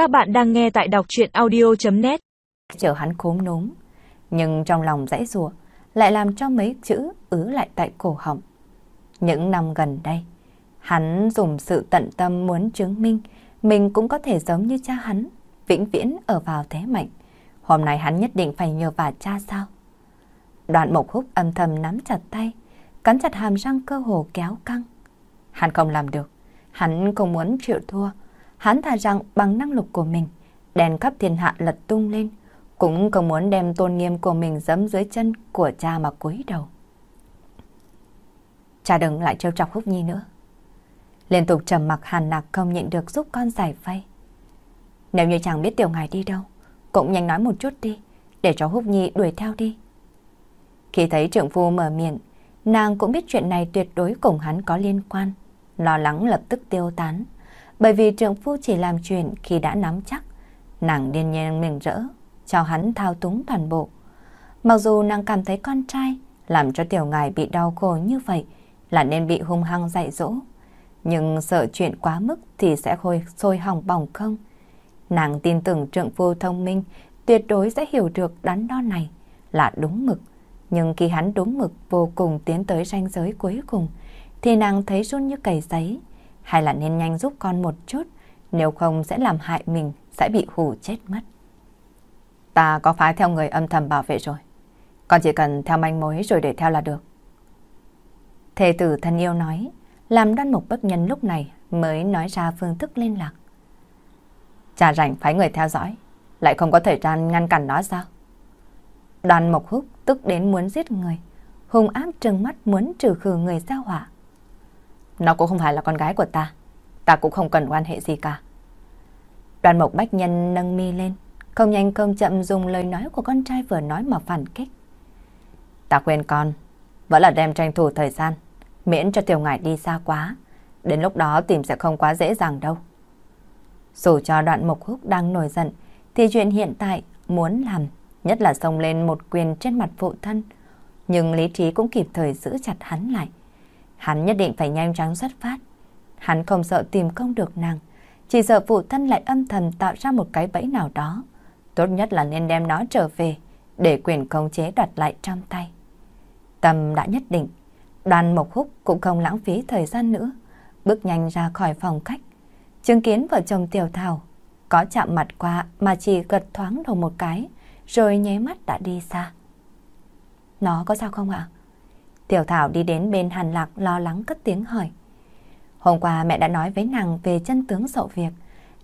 Các bạn đang nghe tại đọc chuyện audio.net Chờ hắn khốm núm, nhưng trong lòng dãy rùa lại làm cho mấy chữ ứ lại tại cổ họng. Những năm gần đây, hắn dùng sự tận tâm muốn chứng minh mình cũng có thể giống như cha hắn, vĩnh viễn ở vào thế mạnh. Hôm nay hắn nhất định phải nhờ vả cha sao? Đoạn mộc húc âm thầm nắm chặt tay, cắn chặt hàm răng cơ hồ kéo căng. Hắn không làm được, hắn không muốn chịu thua. Hắn thà rằng bằng năng lực của mình, đèn khắp thiên hạ lật tung lên, cũng không muốn đem tôn nghiêm của mình dẫm dưới chân của cha mà cúi đầu. Cha đừng lại trêu chọc Húc Nhi nữa. Liên tục trầm mặc hàn nạc không nhịn được giúp con giải vây. Nếu như chẳng biết tiểu ngài đi đâu, cũng nhanh nói một chút đi, để cho Húc Nhi đuổi theo đi. Khi thấy trưởng phu mở miệng, nàng cũng biết chuyện này tuyệt đối cùng hắn có liên quan, lo lắng lập tức tiêu tán. Bởi vì trưởng phu chỉ làm chuyện khi đã nắm chắc, nàng điên nhiên mừng rỡ, cho hắn thao túng toàn bộ. Mặc dù nàng cảm thấy con trai làm cho tiểu ngài bị đau khổ như vậy là nên bị hung hăng dạy dỗ, nhưng sợ chuyện quá mức thì sẽ khôi sôi hỏng bỏng không. Nàng tin tưởng trượng phu thông minh tuyệt đối sẽ hiểu được đắn đo này là đúng mực. Nhưng khi hắn đúng mực vô cùng tiến tới ranh giới cuối cùng, thì nàng thấy run như cầy giấy. Hay là nên nhanh giúp con một chút, nếu không sẽ làm hại mình, sẽ bị hù chết mất. Ta có phái theo người âm thầm bảo vệ rồi. Con chỉ cần theo manh mối rồi để theo là được. Thề tử thân yêu nói, làm đoan mục bất nhân lúc này mới nói ra phương thức liên lạc. Cha rảnh phái người theo dõi, lại không có thời gian ngăn cản nó sao? Đoàn mộc húc tức đến muốn giết người, hung ác trừng mắt muốn trừ khử người giao hỏa. Nó cũng không phải là con gái của ta, ta cũng không cần quan hệ gì cả. Đoàn mộc bách nhân nâng mi lên, không nhanh không chậm dùng lời nói của con trai vừa nói mà phản kích. Ta khuyên con, vẫn là đem tranh thủ thời gian, miễn cho tiểu ngải đi xa quá, đến lúc đó tìm sẽ không quá dễ dàng đâu. Dù cho đoạn mộc húc đang nổi giận, thì chuyện hiện tại muốn làm, nhất là xông lên một quyền trên mặt phụ thân. Nhưng lý trí cũng kịp thời giữ chặt hắn lại. Hắn nhất định phải nhanh chóng xuất phát. Hắn không sợ tìm không được nàng, chỉ sợ phụ thân lại âm thầm tạo ra một cái bẫy nào đó. Tốt nhất là nên đem nó trở về, để quyền khống chế đoạt lại trong tay. Tâm đã nhất định, đoàn mộc húc cũng không lãng phí thời gian nữa, bước nhanh ra khỏi phòng khách. Chứng kiến vợ chồng Tiểu Thảo có chạm mặt qua mà chỉ gật thoáng đầu một cái, rồi nháy mắt đã đi xa. Nó có sao không ạ? Tiểu Thảo đi đến bên Hàn Lạc lo lắng cất tiếng hỏi. Hôm qua mẹ đã nói với nàng về chân tướng sậu việc.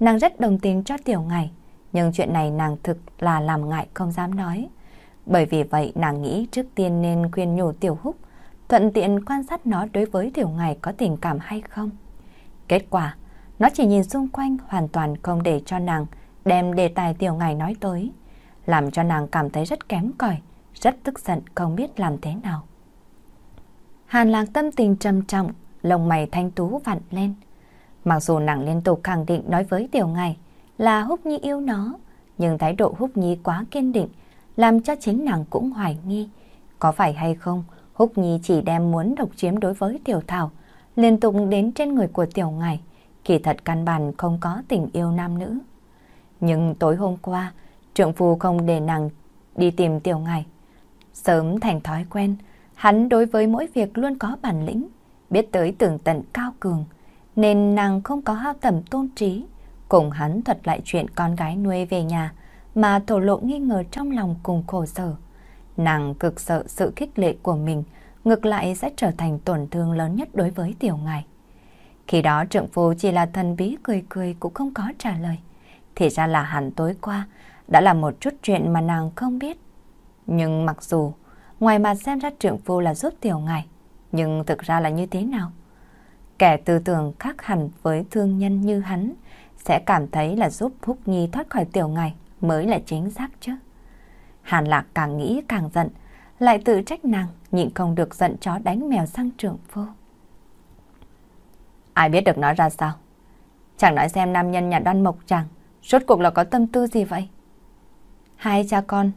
Nàng rất đồng tình cho Tiểu Ngày, nhưng chuyện này nàng thực là làm ngại không dám nói. Bởi vì vậy nàng nghĩ trước tiên nên khuyên nhủ Tiểu Húc, thuận tiện quan sát nó đối với Tiểu Ngày có tình cảm hay không. Kết quả, nó chỉ nhìn xung quanh hoàn toàn không để cho nàng đem đề tài Tiểu Ngày nói tới, làm cho nàng cảm thấy rất kém cỏi, rất tức giận không biết làm thế nào. Hàn lạc tâm tình trầm trọng, lông mày thanh tú vặn lên. Mặc dù nàng liên tục khẳng định nói với Tiểu Ngài là Húc Nhi yêu nó, nhưng thái độ Húc Nhi quá kiên định, làm cho chính nàng cũng hoài nghi. Có phải hay không, Húc Nhi chỉ đem muốn độc chiếm đối với Tiểu Thảo, liên tục đến trên người của Tiểu Ngài, kỳ thật căn bản không có tình yêu nam nữ. Nhưng tối hôm qua, trượng phu không để nàng đi tìm Tiểu Ngài. Sớm thành thói quen, hắn đối với mỗi việc luôn có bản lĩnh, biết tới tưởng tận cao cường, nên nàng không có hao tầm tôn trí, cùng hắn thuật lại chuyện con gái nuôi về nhà, mà thổ lộ nghi ngờ trong lòng cùng khổ sở. Nàng cực sợ sự khích lệ của mình, ngược lại sẽ trở thành tổn thương lớn nhất đối với tiểu ngài. Khi đó trượng phu chỉ là thần bí cười cười cũng không có trả lời. Thì ra là hẳn tối qua đã là một chút chuyện mà nàng không biết. Nhưng mặc dù ngoài mặt xem ra trượng phu là giúp tiểu ngài, nhưng thực ra là như thế nào? Kẻ tư tưởng khác hẳn với thương nhân như hắn sẽ cảm thấy là giúp Phúc Nhi thoát khỏi tiểu ngài mới là chính xác chứ. Hàn Lạc càng nghĩ càng giận, lại tự trách nàng, nhịn không được giận chó đánh mèo sang trượng phu. Ai biết được nói ra sao? Chẳng nói xem nam nhân nhà đoan mộc chàng, rốt cuộc là có tâm tư gì vậy? Hai cha con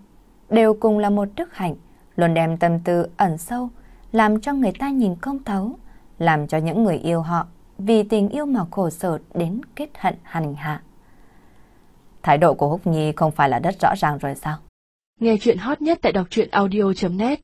đều cùng là một đức hạnh, luôn đem tâm tư ẩn sâu, làm cho người ta nhìn không thấu, làm cho những người yêu họ vì tình yêu mà khổ sở đến kết hận hành hạ. Thái độ của Húc Nhi không phải là rất rõ ràng rồi sao? Nghe chuyện hot nhất tại đọc truyện audio.net